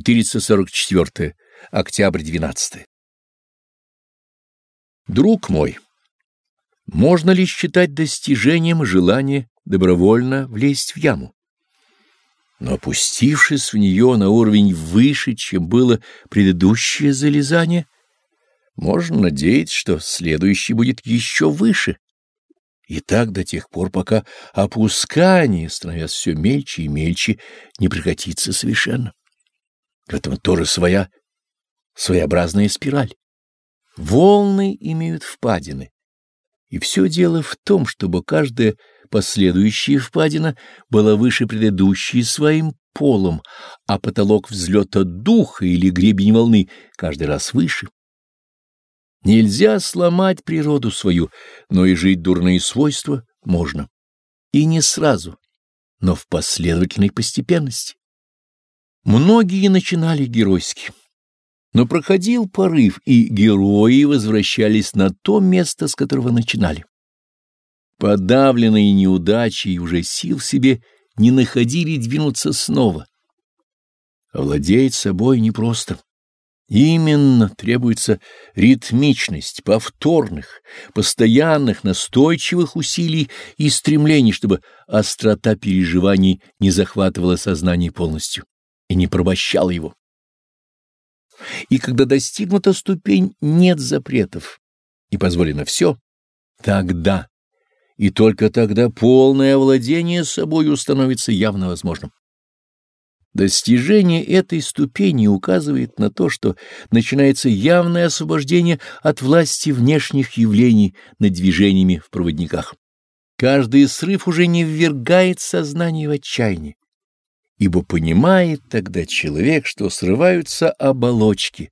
444. Октябрь 12. Друг мой, можно ли считать достижением желания добровольно влезть в яму? Но опустившись в нее на уровень выше, чем было предыдущее залезание, можно надеяться, что следующий будет еще выше. И так до тех пор, пока опускание, становясь все мельче и мельче, не прекратится совершенно. В этом тоже своя своеобразная спираль. Волны имеют впадины. И все дело в том, чтобы каждая последующая впадина была выше предыдущей своим полом, а потолок взлета духа или гребень волны каждый раз выше. Нельзя сломать природу свою, но и жить дурные свойства можно. И не сразу, но в последовательной постепенности. Многие начинали геройски, но проходил порыв, и герои возвращались на то место, с которого начинали. Подавленные неудачей уже сил в себе не находили двинуться снова. Овладеть собой непросто. Именно требуется ритмичность повторных, постоянных, настойчивых усилий и стремлений, чтобы острота переживаний не захватывала сознание полностью и не порабощала его. И когда достигнута ступень «нет запретов» и позволено все, тогда и только тогда полное овладение собою становится явно возможным. Достижение этой ступени указывает на то, что начинается явное освобождение от власти внешних явлений над движениями в проводниках. Каждый срыв уже не ввергает сознание в отчаяние, ибо понимает тогда человек, что срываются оболочки,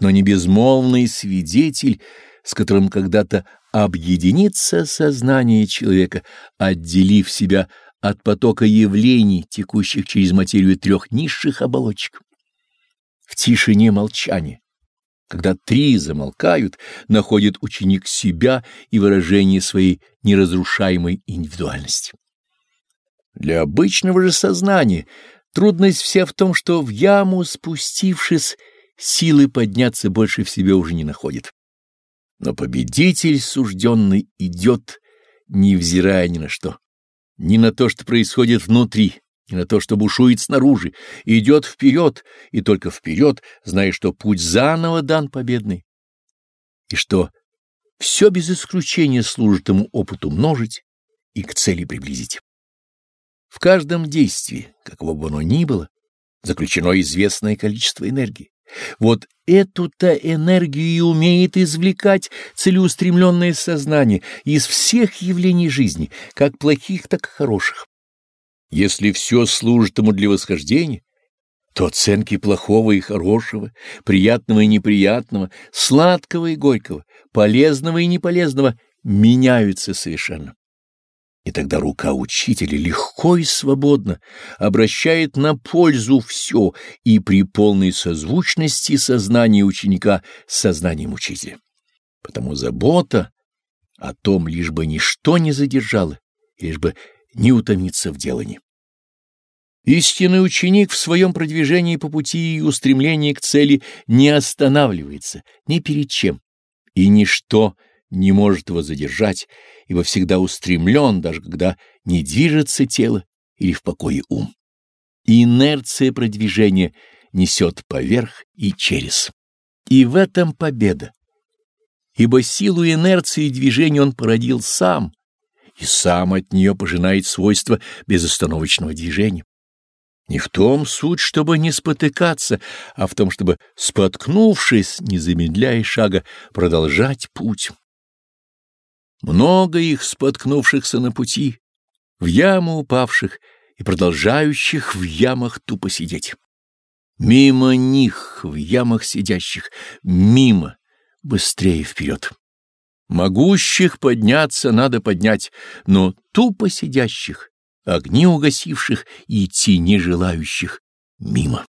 но не безмолвный свидетель, с которым когда-то объединится сознание человека, отделив себя от потока явлений, текущих через материю трех низших оболочек. В тишине молчания, когда три замолкают, находит ученик себя и выражение своей неразрушаемой индивидуальности. Для обычного же сознания трудность вся в том, что в яму спустившись, силы подняться больше в себе уже не находит. Но победитель сужденный идет, невзирая ни на что ни на то, что происходит внутри, ни на то, что бушует снаружи, идет вперед, и только вперед, зная, что путь заново дан победный, и что все без исключения служит ему опыту множить и к цели приблизить. В каждом действии, какого бы оно ни было, заключено известное количество энергии. Вот эту-то энергию и умеет извлекать целеустремленное сознание из всех явлений жизни, как плохих, так и хороших. Если все служит ему для восхождения, то оценки плохого и хорошего, приятного и неприятного, сладкого и горького, полезного и неполезного меняются совершенно. И тогда рука учителя легко и свободно обращает на пользу все и при полной созвучности сознания ученика с сознанием учителя. Потому забота о том, лишь бы ничто не задержало, лишь бы не утомиться в делании. Истинный ученик в своем продвижении по пути и устремлении к цели не останавливается ни перед чем, и ничто не может его задержать, ибо всегда устремлен, даже когда не движется тело или в покое ум. инерция продвижения несет поверх и через. И в этом победа, ибо силу инерции движения он породил сам, и сам от нее пожинает свойства безостановочного движения. Не в том суть, чтобы не спотыкаться, а в том, чтобы, споткнувшись, не замедляя шага, продолжать путь. Много их споткнувшихся на пути, в яму упавших и продолжающих в ямах тупо сидеть. Мимо них, в ямах сидящих, мимо, быстрее вперед. Могущих подняться надо поднять, но тупо сидящих, огни угасивших и идти не желающих, мимо.